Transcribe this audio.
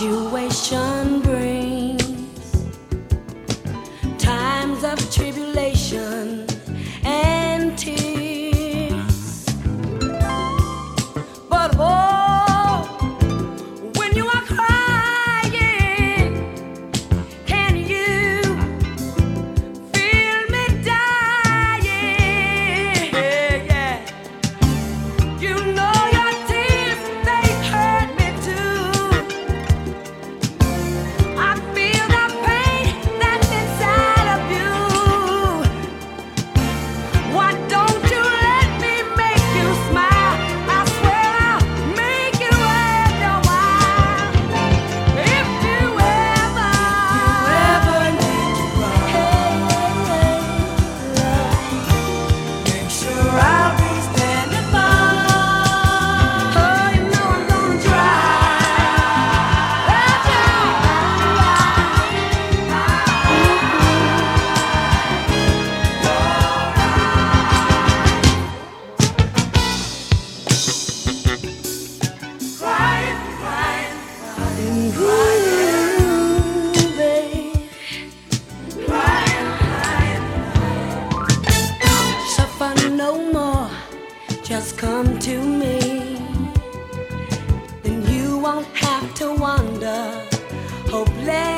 you wait. just come to me, then you won't have to wonder, hopeless.